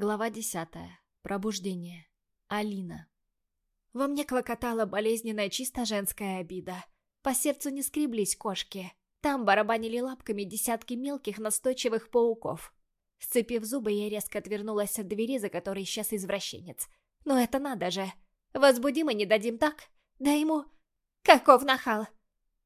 Глава десятая. Пробуждение. Алина. Во мне клокотала болезненная чисто женская обида. По сердцу не скреблись кошки. Там барабанили лапками десятки мелких настойчивых пауков. Сцепив зубы, я резко отвернулась от двери, за которой исчез извращенец. Но это надо же. Возбудим и не дадим так? Да ему... Каков нахал!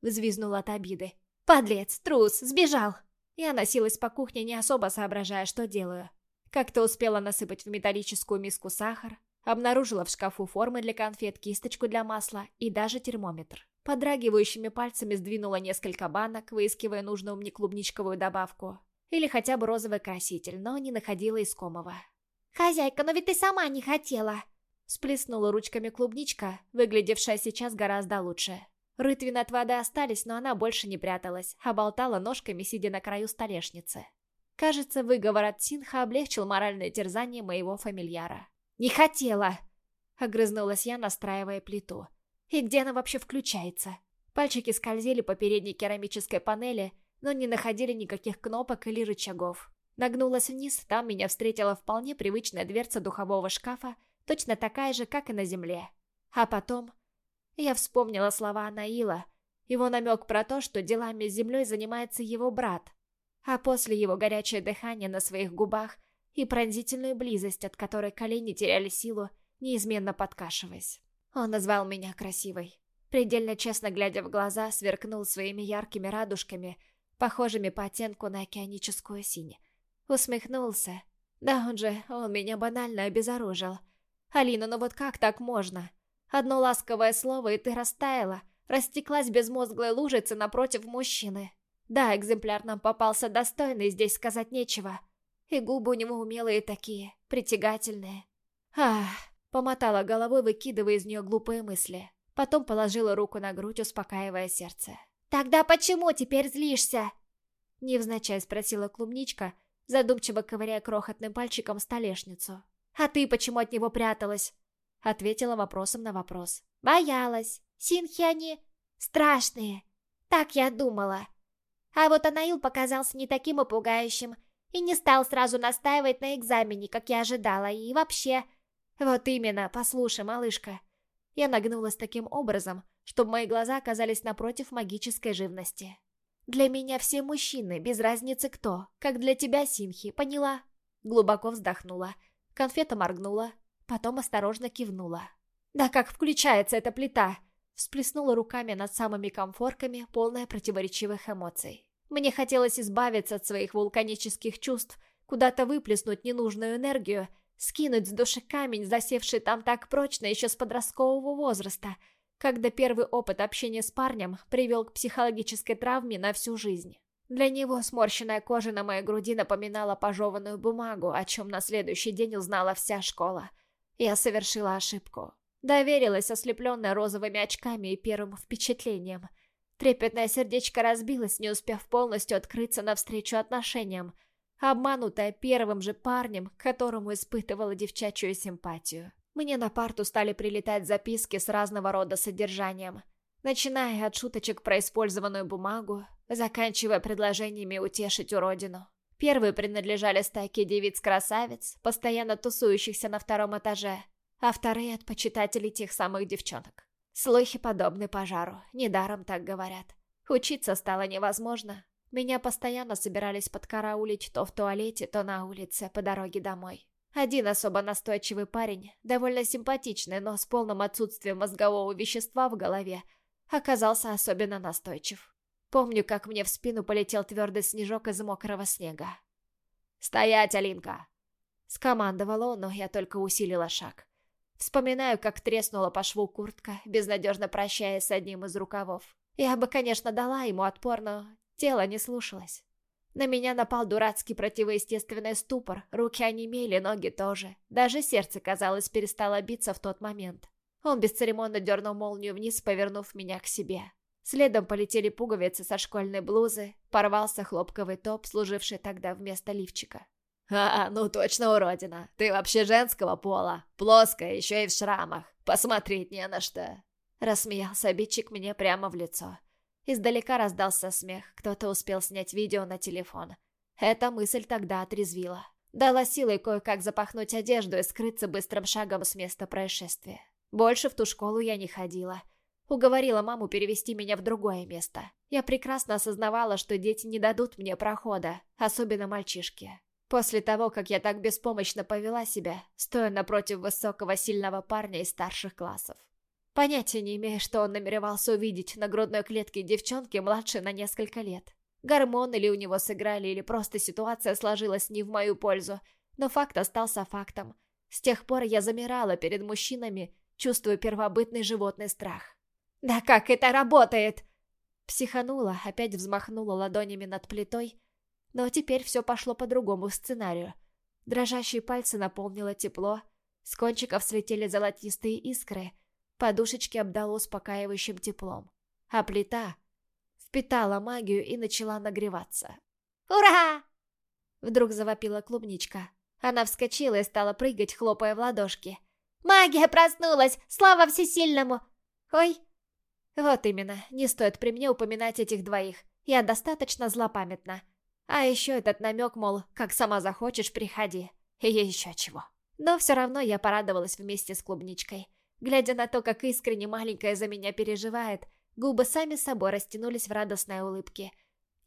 Взвизнула от обиды. Подлец, трус, сбежал! Я носилась по кухне, не особо соображая, что делаю. Как-то успела насыпать в металлическую миску сахар, обнаружила в шкафу формы для конфет, кисточку для масла и даже термометр. Подрагивающими пальцами сдвинула несколько банок, выискивая нужную мне клубничковую добавку. Или хотя бы розовый краситель, но не находила искомого. «Хозяйка, но ведь ты сама не хотела!» Сплеснула ручками клубничка, выглядевшая сейчас гораздо лучше. Рытвины от воды остались, но она больше не пряталась, а болтала ножками, сидя на краю столешницы. Кажется, выговор от Синха облегчил моральное терзание моего фамильяра. «Не хотела!» — огрызнулась я, настраивая плиту. «И где она вообще включается?» Пальчики скользили по передней керамической панели, но не находили никаких кнопок или рычагов. Нагнулась вниз, там меня встретила вполне привычная дверца духового шкафа, точно такая же, как и на земле. А потом... Я вспомнила слова Наила, его намек про то, что делами с землей занимается его брат, а после его горячее дыхание на своих губах и пронзительную близость, от которой колени теряли силу, неизменно подкашиваясь. Он назвал меня красивой. Предельно честно глядя в глаза, сверкнул своими яркими радужками, похожими по оттенку на океаническую синь. Усмехнулся. Да он же, он меня банально обезоружил. Алина, ну вот как так можно? Одно ласковое слово, и ты растаяла, растеклась безмозглой лужицей напротив мужчины. Да, экземпляр нам попался достойный, здесь сказать нечего. И губы у него умелые такие, притягательные. Ах, помотала головой, выкидывая из нее глупые мысли. Потом положила руку на грудь, успокаивая сердце. «Тогда почему теперь злишься?» Невзначай спросила клубничка, задумчиво ковыряя крохотным пальчиком столешницу. «А ты почему от него пряталась?» Ответила вопросом на вопрос. «Боялась. Синхи они страшные. Так я думала. А вот Анаил показался не таким и пугающим, и не стал сразу настаивать на экзамене, как я ожидала, и вообще... Вот именно, послушай, малышка. Я нагнулась таким образом, чтобы мои глаза оказались напротив магической живности. Для меня все мужчины, без разницы кто, как для тебя, Синхи, поняла? Глубоко вздохнула, конфета моргнула, потом осторожно кивнула. Да как включается эта плита? Всплеснула руками над самыми комфорками, полная противоречивых эмоций. Мне хотелось избавиться от своих вулканических чувств, куда-то выплеснуть ненужную энергию, скинуть с души камень, засевший там так прочно еще с подросткового возраста, когда первый опыт общения с парнем привел к психологической травме на всю жизнь. Для него сморщенная кожа на моей груди напоминала пожеванную бумагу, о чем на следующий день узнала вся школа. Я совершила ошибку. Доверилась, ослепленная розовыми очками и первым впечатлением. Трепетное сердечко разбилось, не успев полностью открыться навстречу отношениям, обманутая первым же парнем, которому испытывала девчачью симпатию. Мне на парту стали прилетать записки с разного рода содержанием, начиная от шуточек про использованную бумагу, заканчивая предложениями утешить уродину. Первые принадлежали стайке девиц-красавиц, постоянно тусующихся на втором этаже, а вторые от почитателей тех самых девчонок. Слухи подобны пожару, недаром так говорят. Учиться стало невозможно. Меня постоянно собирались подкараулить то в туалете, то на улице, по дороге домой. Один особо настойчивый парень, довольно симпатичный, но с полным отсутствием мозгового вещества в голове, оказался особенно настойчив. Помню, как мне в спину полетел твердый снежок из мокрого снега. «Стоять, Алинка!» Скомандовал он, но я только усилила шаг. Вспоминаю, как треснула по шву куртка, безнадежно прощаясь с одним из рукавов. Я бы, конечно, дала ему отпор, но тело не слушалось. На меня напал дурацкий противоестественный ступор, руки онемели, ноги тоже. Даже сердце, казалось, перестало биться в тот момент. Он бесцеремонно дернул молнию вниз, повернув меня к себе. Следом полетели пуговицы со школьной блузы, порвался хлопковый топ, служивший тогда вместо лифчика. «А, ну точно уродина. Ты вообще женского пола. Плоская, еще и в шрамах. Посмотреть не на что». Рассмеялся обидчик мне прямо в лицо. Издалека раздался смех. Кто-то успел снять видео на телефон. Эта мысль тогда отрезвила. Дала силой кое-как запахнуть одежду и скрыться быстрым шагом с места происшествия. Больше в ту школу я не ходила. Уговорила маму перевести меня в другое место. Я прекрасно осознавала, что дети не дадут мне прохода, особенно мальчишки. После того, как я так беспомощно повела себя, стоя напротив высокого сильного парня из старших классов. Понятия не имея, что он намеревался увидеть на грудной клетке девчонки младше на несколько лет. Гормоны ли у него сыграли, или просто ситуация сложилась не в мою пользу, но факт остался фактом. С тех пор я замирала перед мужчинами, чувствуя первобытный животный страх. «Да как это работает?» Психанула, опять взмахнула ладонями над плитой, но теперь все пошло по другому сценарию. Дрожащие пальцы наполнило тепло, с кончиков слетели золотистые искры, подушечки обдало успокаивающим теплом. А плита впитала магию и начала нагреваться. «Ура!» Вдруг завопила клубничка. Она вскочила и стала прыгать, хлопая в ладошки. «Магия проснулась! Слава всесильному!» «Ой!» Вот именно, не стоит при мне упоминать этих двоих. Я достаточно злопамятна. А еще этот намек, мол, как сама захочешь, приходи. И еще чего. Но все равно я порадовалась вместе с клубничкой. Глядя на то, как искренне маленькая за меня переживает, губы сами собой растянулись в радостной улыбке.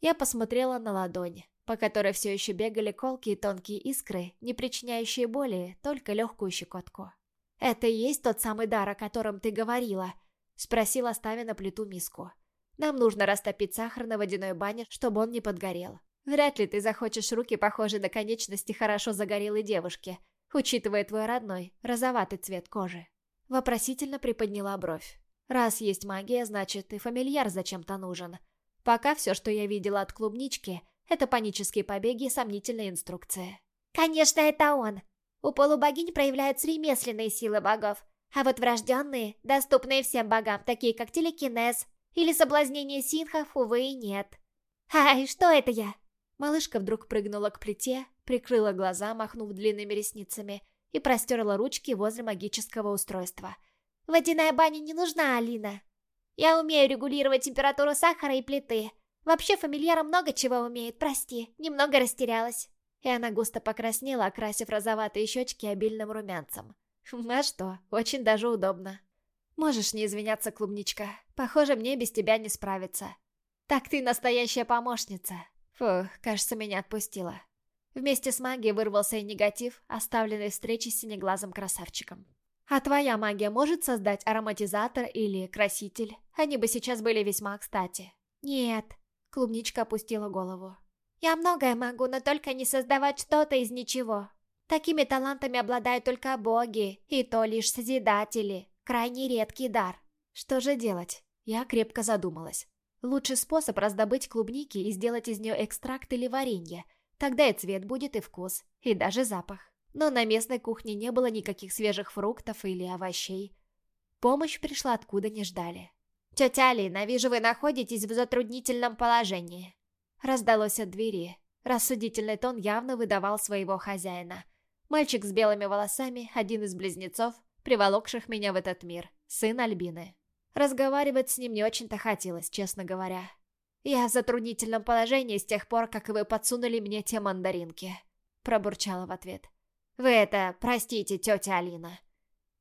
Я посмотрела на ладонь, по которой все еще бегали колкие тонкие искры, не причиняющие боли, только легкую щекотку. «Это и есть тот самый дар, о котором ты говорила?» — спросила, ставя на плиту миску. «Нам нужно растопить сахар на водяной бане, чтобы он не подгорел. Вряд ли ты захочешь руки, похожие на конечности хорошо загорелой девушки, учитывая твой родной, розоватый цвет кожи». Вопросительно приподняла бровь. Раз есть магия, значит и фамильяр зачем-то нужен. Пока все, что я видела от клубнички, это панические побеги и сомнительные инструкции. Конечно, это он. У полубогинь проявляются ремесленные силы богов, а вот врожденные, доступные всем богам, такие как телекинез или соблазнение синхов, увы, и нет. Ай, что это я? Малышка вдруг прыгнула к плите, прикрыла глаза, махнув длинными ресницами, и простерла ручки возле магического устройства. «Водяная баня не нужна, Алина. Я умею регулировать температуру сахара и плиты. Вообще, фамильяра много чего умеет, прости, немного растерялась». И она густо покраснела, окрасив розоватые щечки обильным румянцем. «А что, очень даже удобно». «Можешь не извиняться, клубничка. Похоже, мне без тебя не справиться». «Так ты настоящая помощница». Фух, кажется, меня отпустила. Вместе с магией вырвался и негатив, оставленный встречей с синеглазым красавчиком. А твоя магия может создать ароматизатор или краситель? Они бы сейчас были весьма кстати. Нет. Клубничка опустила голову. Я многое могу, но только не создавать что-то из ничего. Такими талантами обладают только боги, и то лишь созидатели. Крайне редкий дар. Что же делать? Я крепко задумалась. Лучший способ раздобыть клубники и сделать из нее экстракт или варенье – Тогда и цвет будет, и вкус, и даже запах. Но на местной кухне не было никаких свежих фруктов или овощей. Помощь пришла откуда не ждали. «Тетя Алина, вижу, вы находитесь в затруднительном положении». Раздалось от двери. Рассудительный тон явно выдавал своего хозяина. Мальчик с белыми волосами, один из близнецов, приволокших меня в этот мир, сын Альбины. Разговаривать с ним не очень-то хотелось, честно говоря. «Я в затруднительном положении с тех пор, как вы подсунули мне те мандаринки», — пробурчала в ответ. «Вы это, простите, тетя Алина».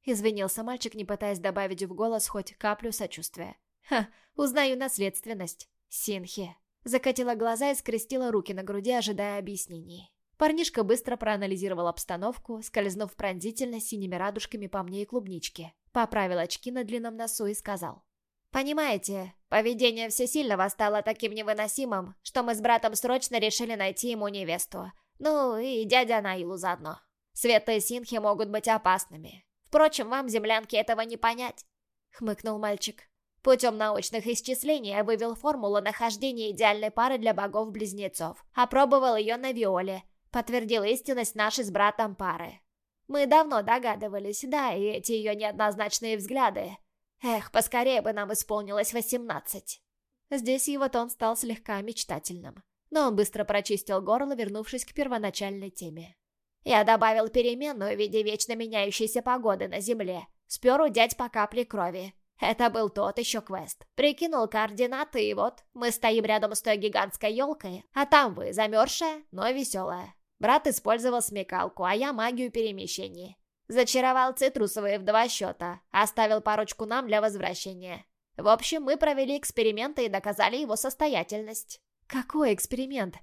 Извинился мальчик, не пытаясь добавить в голос хоть каплю сочувствия. «Ха, узнаю наследственность. Синхи». Закатила глаза и скрестила руки на груди, ожидая объяснений. Парнишка быстро проанализировал обстановку, скользнув пронзительно синими радужками по мне и клубничке. Поправил очки на длинном носу и сказал. Понимаете, поведение Всесильного стало таким невыносимым, что мы с братом срочно решили найти ему невесту. Ну и дядя Наилу заодно. Светлые синхи могут быть опасными. Впрочем, вам, землянки, этого не понять. Хмыкнул мальчик. Путем научных исчислений я вывел формулу нахождения идеальной пары для богов-близнецов. Опробовал ее на Виоле. Подтвердил истинность нашей с братом пары. Мы давно догадывались, да, и эти ее неоднозначные взгляды Эх, поскорее бы нам исполнилось восемнадцать. Здесь его тон стал слегка мечтательным. Но он быстро прочистил горло, вернувшись к первоначальной теме. Я добавил переменную в виде вечно меняющейся погоды на Земле. Спер у дядь по капле крови. Это был тот еще квест. Прикинул координаты, и вот мы стоим рядом с той гигантской елкой, а там вы, замерзшая, но веселая. Брат использовал смекалку, а я магию перемещений. Зачаровал цитрусовые в два счета, оставил парочку нам для возвращения. В общем, мы провели эксперименты и доказали его состоятельность. Какой эксперимент?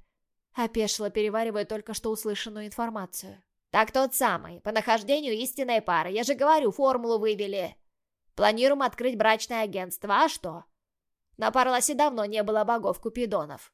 Опешила, переваривая только что услышанную информацию. Так тот самый, по нахождению истинной пары. Я же говорю, формулу вывели. Планируем открыть брачное агентство, а что? На Парласе давно не было богов-купидонов.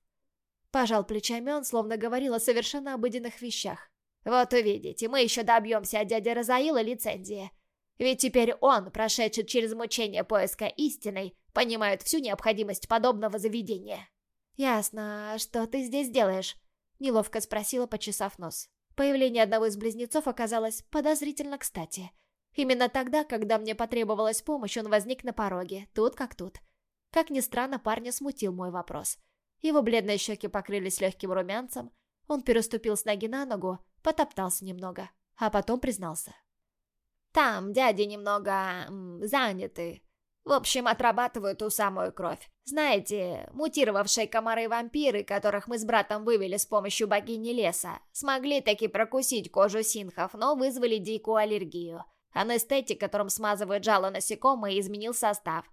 Пожал плечами он, словно говорил о совершенно обыденных вещах. Вот увидите, мы еще добьемся от дяди Розаила лицензии. Ведь теперь он, прошедший через мучение поиска истины, понимает всю необходимость подобного заведения. «Ясно. А что ты здесь делаешь?» — неловко спросила, почесав нос. Появление одного из близнецов оказалось подозрительно кстати. Именно тогда, когда мне потребовалась помощь, он возник на пороге, тут как тут. Как ни странно, парня смутил мой вопрос. Его бледные щеки покрылись легким румянцем, он переступил с ноги на ногу, потоптался немного, а потом признался. «Там дяди немного... Заняты. В общем, отрабатывают ту самую кровь. Знаете, мутировавшие комары-вампиры, которых мы с братом вывели с помощью богини леса, смогли таки прокусить кожу синхов, но вызвали дикую аллергию. Анестетик, которым смазывают жало насекомые, изменил состав.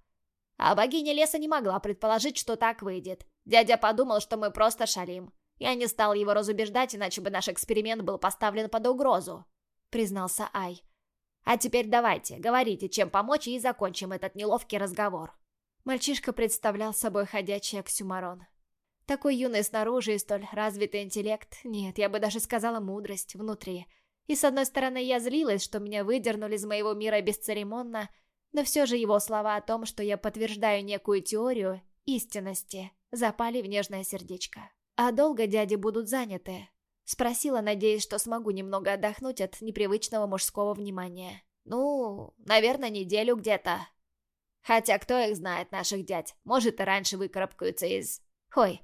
А богиня леса не могла предположить, что так выйдет. Дядя подумал, что мы просто шалим. Я не стал его разубеждать, иначе бы наш эксперимент был поставлен под угрозу», — признался Ай. «А теперь давайте, говорите, чем помочь, и закончим этот неловкий разговор». Мальчишка представлял собой ходячий оксюмарон. Такой юный снаружи и столь развитый интеллект, нет, я бы даже сказала мудрость, внутри. И с одной стороны я злилась, что меня выдернули из моего мира бесцеремонно, но все же его слова о том, что я подтверждаю некую теорию истинности, запали в нежное сердечко. «А долго дяди будут заняты?» Спросила, надеясь, что смогу немного отдохнуть от непривычного мужского внимания. «Ну, наверное, неделю где-то». Хотя кто их знает, наших дядь. Может, и раньше выкарабкаются из... Хой.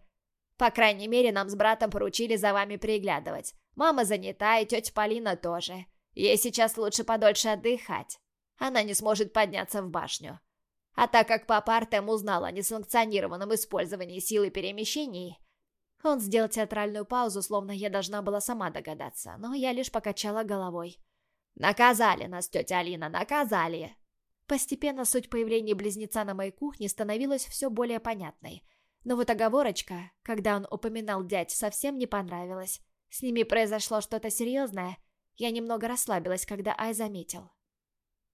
По крайней мере, нам с братом поручили за вами приглядывать. Мама занята, и тетя Полина тоже. Ей сейчас лучше подольше отдыхать. Она не сможет подняться в башню. А так как папа Артем узнал о несанкционированном использовании силы перемещений, он сделал театральную паузу, словно я должна была сама догадаться, но я лишь покачала головой. «Наказали нас, тетя Алина, наказали!» Постепенно суть появления близнеца на моей кухне становилась все более понятной. Но вот оговорочка, когда он упоминал дядь, совсем не понравилась. С ними произошло что-то серьезное. Я немного расслабилась, когда Ай заметил.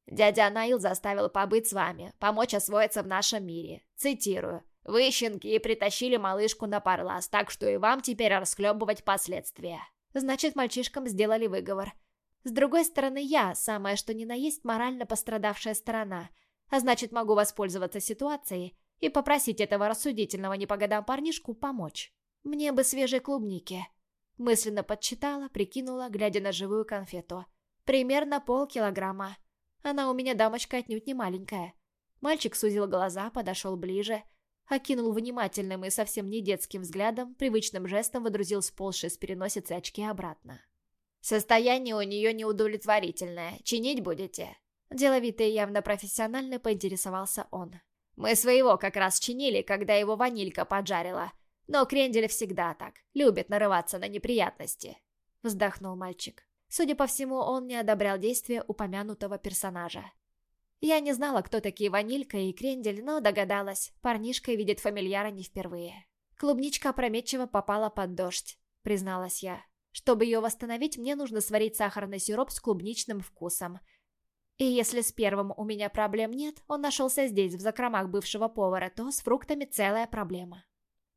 «Дядя Наил заставил побыть с вами, помочь освоиться в нашем мире. Цитирую. Вы, щенки, притащили малышку на парлас, так что и вам теперь расхлебывать последствия. Значит, мальчишкам сделали выговор. С другой стороны, я, самое что ни на есть, морально пострадавшая сторона. А значит, могу воспользоваться ситуацией и попросить этого рассудительного не по годам парнишку помочь. Мне бы свежей клубники. Мысленно подсчитала, прикинула, глядя на живую конфету. Примерно полкилограмма. Она у меня дамочка отнюдь не маленькая. Мальчик сузил глаза, подошел ближе – окинул внимательным и совсем не детским взглядом, привычным жестом водрузил сползшие с переносицы очки обратно. «Состояние у нее неудовлетворительное. Чинить будете?» Деловито и явно профессионально поинтересовался он. «Мы своего как раз чинили, когда его ванилька поджарила. Но Крендель всегда так, любит нарываться на неприятности», — вздохнул мальчик. Судя по всему, он не одобрял действия упомянутого персонажа. Я не знала, кто такие Ванилька и Крендель, но догадалась. Парнишка видит фамильяра не впервые. Клубничка опрометчиво попала под дождь, призналась я. Чтобы ее восстановить, мне нужно сварить сахарный сироп с клубничным вкусом. И если с первым у меня проблем нет, он нашелся здесь, в закромах бывшего повара, то с фруктами целая проблема.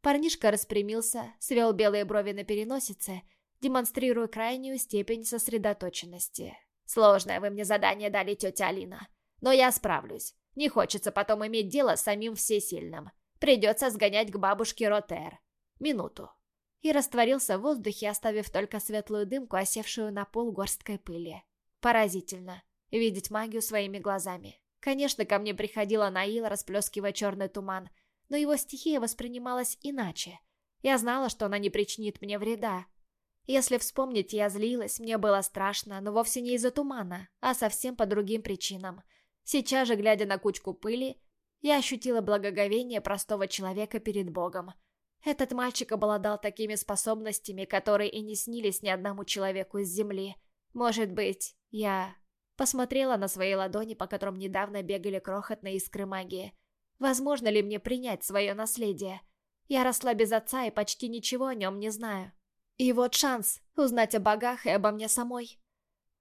Парнишка распрямился, свел белые брови на переносице, демонстрируя крайнюю степень сосредоточенности. «Сложное вы мне задание дали, тетя Алина. Но я справлюсь. Не хочется потом иметь дело с самим всесильным. Придется сгонять к бабушке Ротер. Минуту. И растворился в воздухе, оставив только светлую дымку, осевшую на пол горсткой пыли. Поразительно. Видеть магию своими глазами. Конечно, ко мне приходила Наил, расплескивая черный туман, но его стихия воспринималась иначе. Я знала, что она не причинит мне вреда. Если вспомнить, я злилась, мне было страшно, но вовсе не из-за тумана, а совсем по другим причинам – Сейчас же, глядя на кучку пыли, я ощутила благоговение простого человека перед Богом. Этот мальчик обладал такими способностями, которые и не снились ни одному человеку из Земли. Может быть, я... Посмотрела на свои ладони, по которым недавно бегали крохотные искры магии. Возможно ли мне принять свое наследие? Я росла без отца и почти ничего о нем не знаю. И вот шанс узнать о богах и обо мне самой.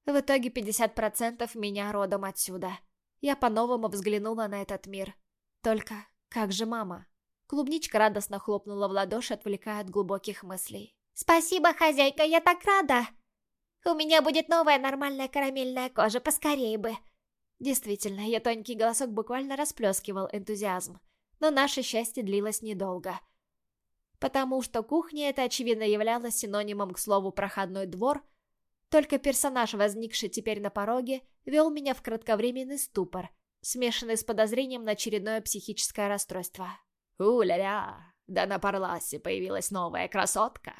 В итоге 50% меня родом отсюда. Я по-новому взглянула на этот мир. Только как же мама? Клубничка радостно хлопнула в ладоши, отвлекая от глубоких мыслей. «Спасибо, хозяйка, я так рада!» У меня будет новая нормальная карамельная кожа, поскорее бы. Действительно, ее тонкий голосок буквально расплескивал энтузиазм. Но наше счастье длилось недолго. Потому что кухня это очевидно являлась синонимом к слову «проходной двор», только персонаж, возникший теперь на пороге, вел меня в кратковременный ступор, смешанный с подозрением на очередное психическое расстройство. «У-ля-ля, да на Парласе появилась новая красотка!»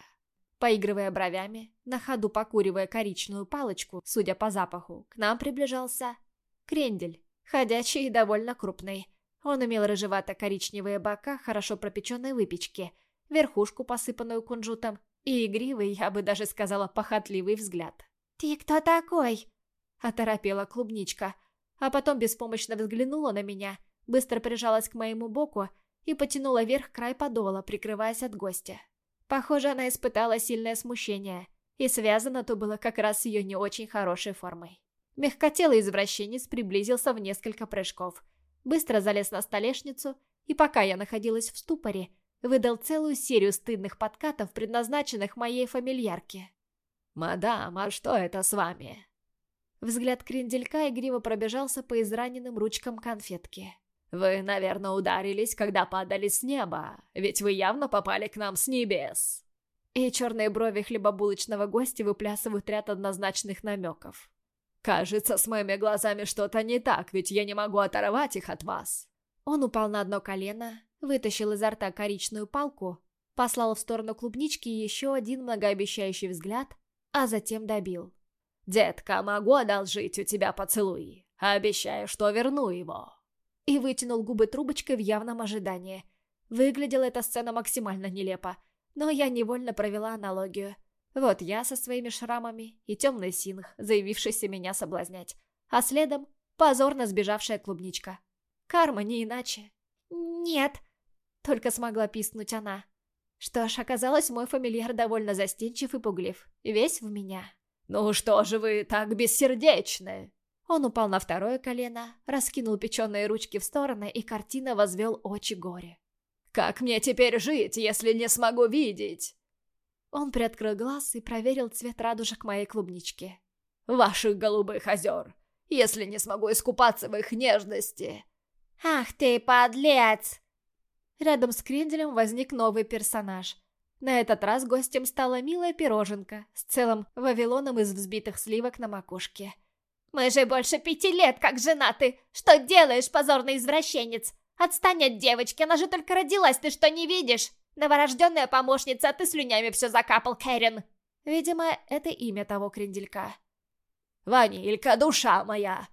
Поигрывая бровями, на ходу покуривая коричную палочку, судя по запаху, к нам приближался крендель, ходячий и довольно крупный. Он имел рыжевато-коричневые бока хорошо пропеченной выпечки, верхушку, посыпанную кунжутом, и игривый, я бы даже сказала, похотливый взгляд. «Ты кто такой?» – оторопела клубничка, а потом беспомощно взглянула на меня, быстро прижалась к моему боку и потянула вверх край подола, прикрываясь от гостя. Похоже, она испытала сильное смущение, и связано то было как раз с ее не очень хорошей формой. Мягкотелый извращенец приблизился в несколько прыжков, быстро залез на столешницу, и пока я находилась в ступоре, выдал целую серию стыдных подкатов, предназначенных моей фамильярке. «Мадам, а что это с вами?» Взгляд кренделька игриво пробежался по израненным ручкам конфетки. «Вы, наверное, ударились, когда падали с неба, ведь вы явно попали к нам с небес». И черные брови хлебобулочного гостя выплясывают ряд однозначных намеков. «Кажется, с моими глазами что-то не так, ведь я не могу оторвать их от вас». Он упал на одно колено, вытащил изо рта коричную палку, послал в сторону клубнички еще один многообещающий взгляд, а затем добил. «Детка, могу одолжить у тебя поцелуй. Обещаю, что верну его» и вытянул губы трубочкой в явном ожидании. Выглядела эта сцена максимально нелепо, но я невольно провела аналогию. Вот я со своими шрамами и темный синх, заявившийся меня соблазнять, а следом позорно сбежавшая клубничка. Карма не иначе. «Нет», — только смогла пискнуть она. Что ж, оказалось, мой фамильяр довольно застенчив и пуглив, весь в меня. «Ну что же вы так бессердечны?» Он упал на второе колено, раскинул печеные ручки в стороны и картина возвел очи горе. «Как мне теперь жить, если не смогу видеть?» Он приоткрыл глаз и проверил цвет радужек моей клубнички. «Ваших голубых озер, если не смогу искупаться в их нежности!» «Ах ты, подлец!» Рядом с Кренделем возник новый персонаж. На этот раз гостем стала милая пироженка с целым вавилоном из взбитых сливок на макушке. Мы же больше пяти лет как женаты. Что делаешь, позорный извращенец? Отстань от девочки, она же только родилась, ты что, не видишь? Новорожденная помощница, а ты слюнями все закапал, Кэрин. Видимо, это имя того кренделька. «Ванилька, душа моя!»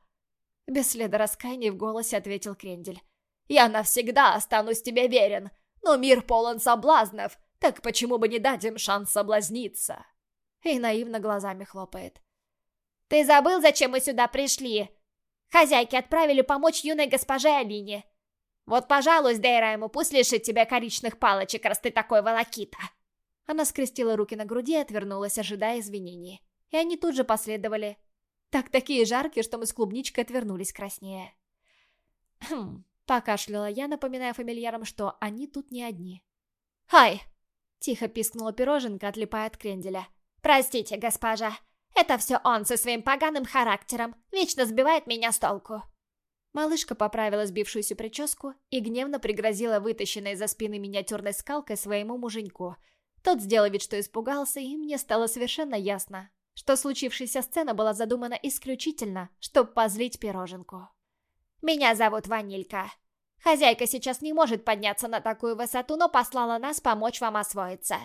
Без следа раскаяния в голосе ответил крендель. «Я навсегда останусь тебе верен, но мир полон соблазнов, так почему бы не дать им шанс соблазниться?» И наивно глазами хлопает. «Ты забыл, зачем мы сюда пришли? Хозяйки отправили помочь юной госпоже Алине. Вот, пожалуй, Дейра ему пусть лишит тебя коричных палочек, раз ты такой волокита». Она скрестила руки на груди и отвернулась, ожидая извинений. И они тут же последовали. Так такие жаркие, что мы с клубничкой отвернулись краснее. «Хм...» — покашляла я, напоминая фамильярам, что они тут не одни. «Хай!» — тихо пискнула пироженка, отлипая от кренделя. «Простите, госпожа, это все он со своим поганым характером. Вечно сбивает меня с толку. Малышка поправила сбившуюся прическу и гневно пригрозила вытащенной за спины миниатюрной скалкой своему муженьку. Тот сделал вид, что испугался, и мне стало совершенно ясно, что случившаяся сцена была задумана исключительно, чтобы позлить пироженку. «Меня зовут Ванилька. Хозяйка сейчас не может подняться на такую высоту, но послала нас помочь вам освоиться».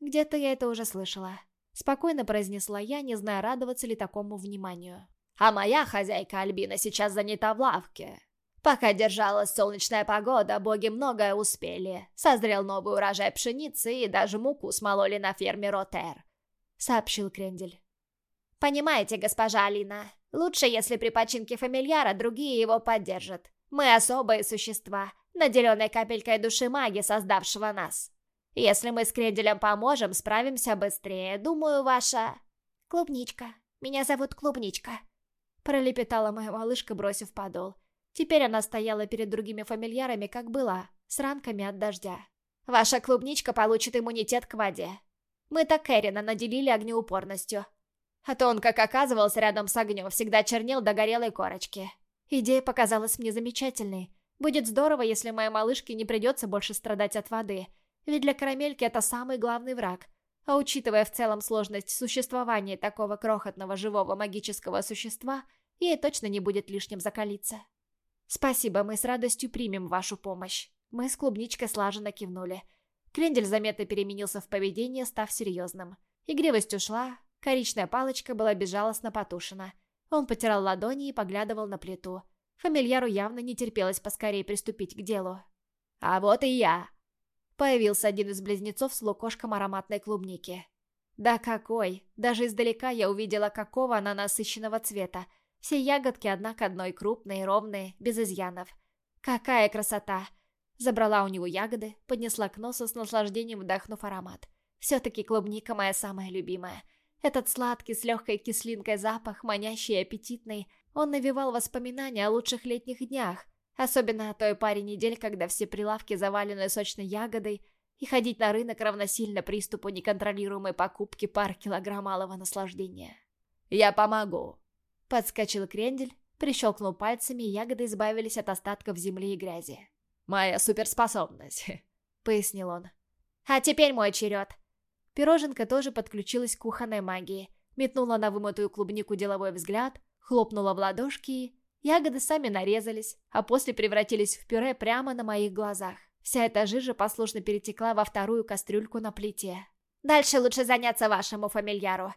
Где-то я это уже слышала. Спокойно произнесла я, не зная, радоваться ли такому вниманию. «А моя хозяйка Альбина сейчас занята в лавке. Пока держалась солнечная погода, боги многое успели. Созрел новый урожай пшеницы и даже муку смололи на ферме Ротер», — сообщил Крендель. «Понимаете, госпожа Алина, лучше, если при починке фамильяра другие его поддержат. Мы особые существа, наделенные капелькой души маги, создавшего нас. Если мы с Кренделем поможем, справимся быстрее. Думаю, ваша...» «Клубничка. Меня зовут Клубничка», — пролепетала моя малышка, бросив подол. Теперь она стояла перед другими фамильярами, как была, с ранками от дождя. «Ваша клубничка получит иммунитет к воде. Мы так Эрина наделили огнеупорностью. А то он, как оказывался рядом с огнем, всегда чернел до горелой корочки. Идея показалась мне замечательной. Будет здорово, если моей малышке не придется больше страдать от воды, ведь для карамельки это самый главный враг. А учитывая в целом сложность существования такого крохотного живого магического существа, ей точно не будет лишним закалиться. «Спасибо, мы с радостью примем вашу помощь». Мы с клубничкой слаженно кивнули. Крендель заметно переменился в поведении, став серьезным. Игривость ушла, коричная палочка была безжалостно потушена. Он потирал ладони и поглядывал на плиту. Фамильяру явно не терпелось поскорее приступить к делу. «А вот и я!» Появился один из близнецов с лукошком ароматной клубники. Да какой! Даже издалека я увидела, какого она насыщенного цвета – все ягодки, однако, одной крупные, ровные, без изъянов. Какая красота! Забрала у него ягоды, поднесла к носу с наслаждением, вдохнув аромат. Все-таки клубника моя самая любимая. Этот сладкий, с легкой кислинкой запах, манящий и аппетитный, он навевал воспоминания о лучших летних днях, особенно о той паре недель, когда все прилавки завалены сочной ягодой, и ходить на рынок равносильно приступу неконтролируемой покупки пар килограммалого наслаждения. «Я помогу», Подскочил крендель, прищелкнул пальцами, и ягоды избавились от остатков земли и грязи. «Моя суперспособность», — пояснил он. «А теперь мой черед». Пироженка тоже подключилась к кухонной магии, метнула на вымытую клубнику деловой взгляд, хлопнула в ладошки и... Ягоды сами нарезались, а после превратились в пюре прямо на моих глазах. Вся эта жижа послушно перетекла во вторую кастрюльку на плите. «Дальше лучше заняться вашему фамильяру.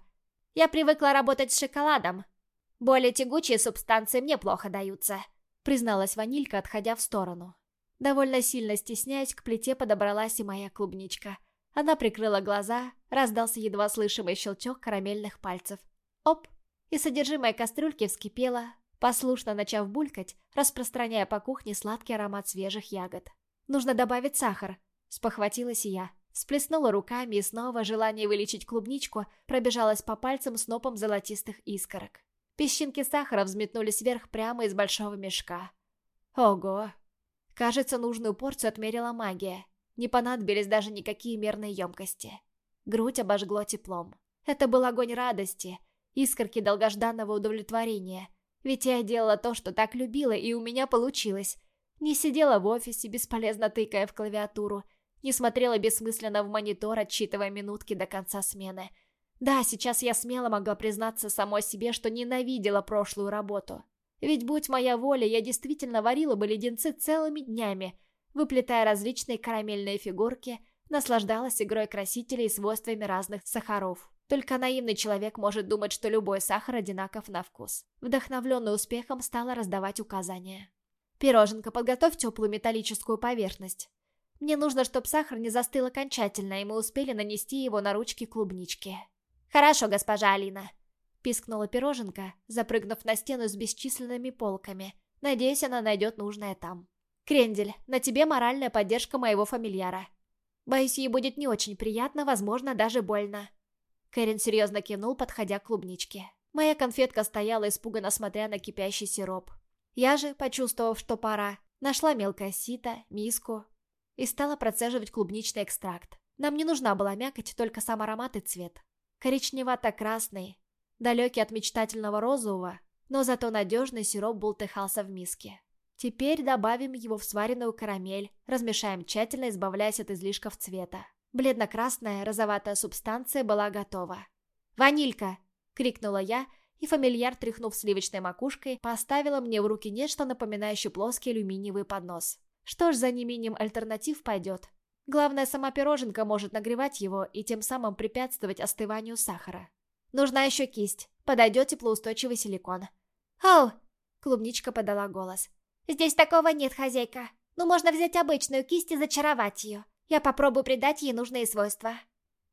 Я привыкла работать с шоколадом, более тягучие субстанции мне плохо даются», — призналась ванилька, отходя в сторону. Довольно сильно стесняясь, к плите подобралась и моя клубничка. Она прикрыла глаза, раздался едва слышимый щелчок карамельных пальцев. Оп! И содержимое кастрюльки вскипело, послушно начав булькать, распространяя по кухне сладкий аромат свежих ягод. «Нужно добавить сахар», — спохватилась я. Сплеснула руками, и снова желание вылечить клубничку пробежалось по пальцам снопом золотистых искорок. Песчинки сахара взметнулись вверх прямо из большого мешка. Ого! Кажется, нужную порцию отмерила магия. Не понадобились даже никакие мерные емкости. Грудь обожгло теплом. Это был огонь радости, искорки долгожданного удовлетворения. Ведь я делала то, что так любила, и у меня получилось. Не сидела в офисе, бесполезно тыкая в клавиатуру, не смотрела бессмысленно в монитор, отсчитывая минутки до конца смены – да, сейчас я смело могла признаться самой себе, что ненавидела прошлую работу. Ведь будь моя воля, я действительно варила бы леденцы целыми днями, выплетая различные карамельные фигурки, наслаждалась игрой красителей и свойствами разных сахаров. Только наивный человек может думать, что любой сахар одинаков на вкус. Вдохновленный успехом стала раздавать указания. «Пироженка, подготовь теплую металлическую поверхность. Мне нужно, чтобы сахар не застыл окончательно, и мы успели нанести его на ручки клубнички». «Хорошо, госпожа Алина», — пискнула пироженка, запрыгнув на стену с бесчисленными полками. Надеюсь, она найдет нужное там. «Крендель, на тебе моральная поддержка моего фамильяра. Боюсь, ей будет не очень приятно, возможно, даже больно». Кэрин серьезно кивнул, подходя к клубничке. Моя конфетка стояла, испуганно смотря на кипящий сироп. Я же, почувствовав, что пора, нашла мелкое сито, миску и стала процеживать клубничный экстракт. Нам не нужна была мякоть, только сам аромат и цвет коричневато-красный, далекий от мечтательного розового, но зато надежный сироп бултыхался в миске. Теперь добавим его в сваренную карамель, размешаем тщательно, избавляясь от излишков цвета. Бледно-красная, розоватая субстанция была готова. «Ванилька!» — крикнула я, и фамильяр, тряхнув сливочной макушкой, поставила мне в руки нечто напоминающее плоский алюминиевый поднос. Что ж, за неимением альтернатив пойдет. Главное, сама пироженка может нагревать его и тем самым препятствовать остыванию сахара. Нужна еще кисть. Подойдет теплоустойчивый силикон. «Ау!» Клубничка подала голос. Здесь такого нет, хозяйка. Но можно взять обычную кисть и зачаровать ее. Я попробую придать ей нужные свойства».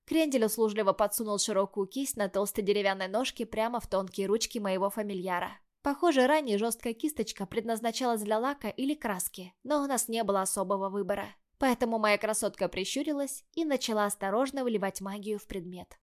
Крендель услужливо подсунул широкую кисть на толстой деревянной ножке прямо в тонкие ручки моего фамильяра. Похоже, ранее жесткая кисточка предназначалась для лака или краски, но у нас не было особого выбора. Поэтому моя красотка прищурилась и начала осторожно выливать магию в предмет.